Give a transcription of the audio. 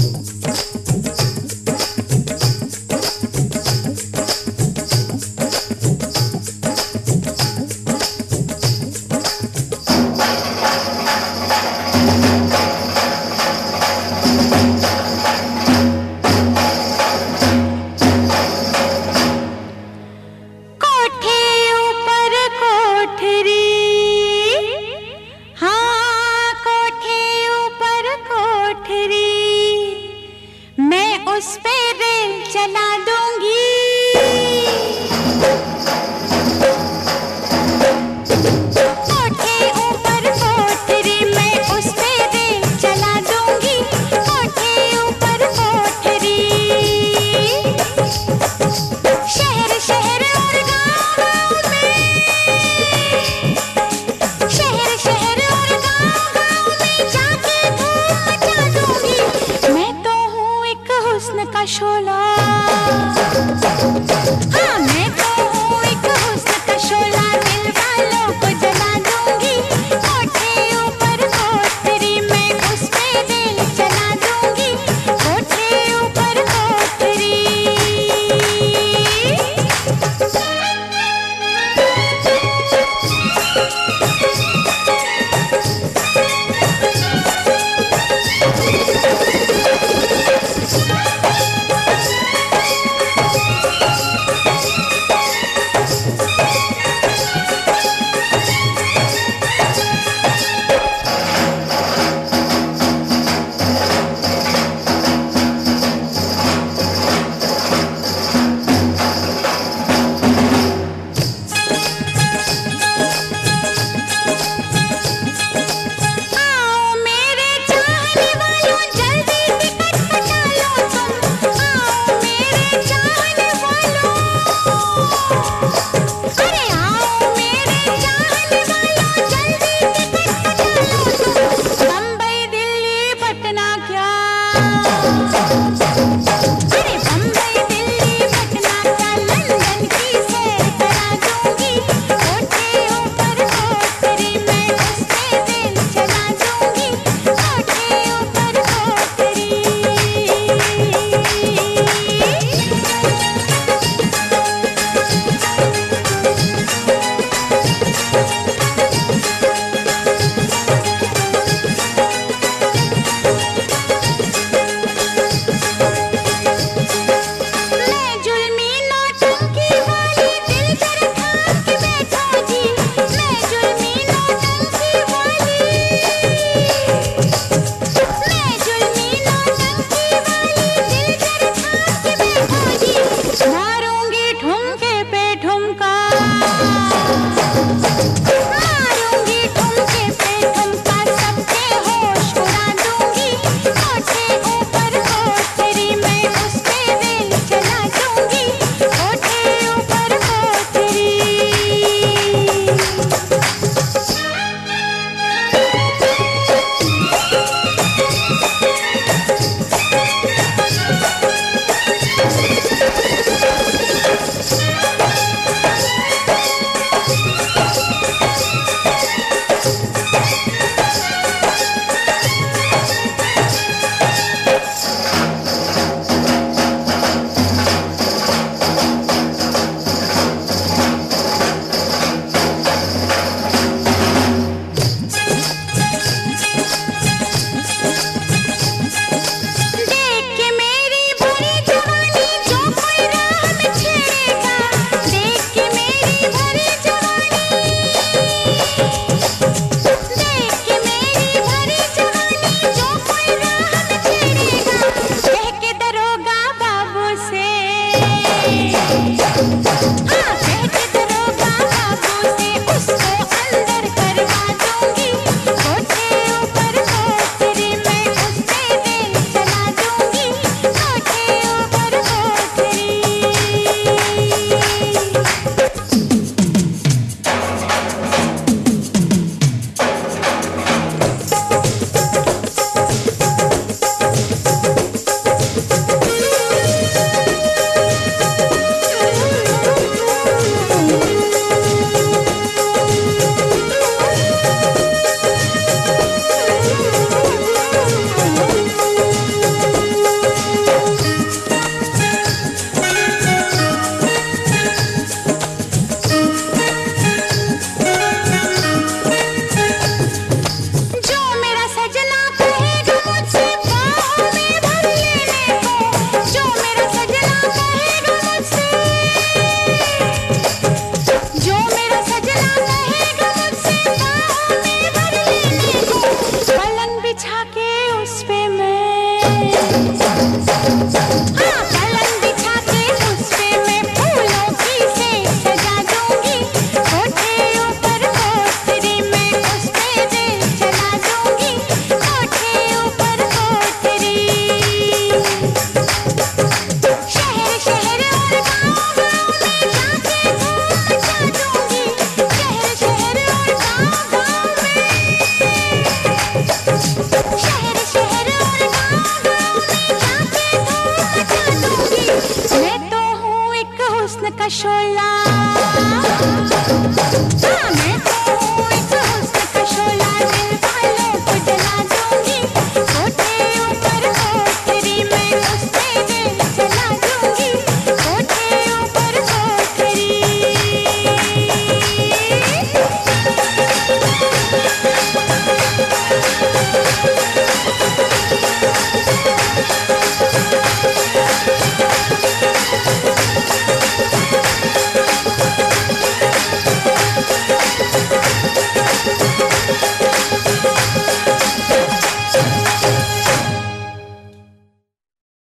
कोठे Oh, man.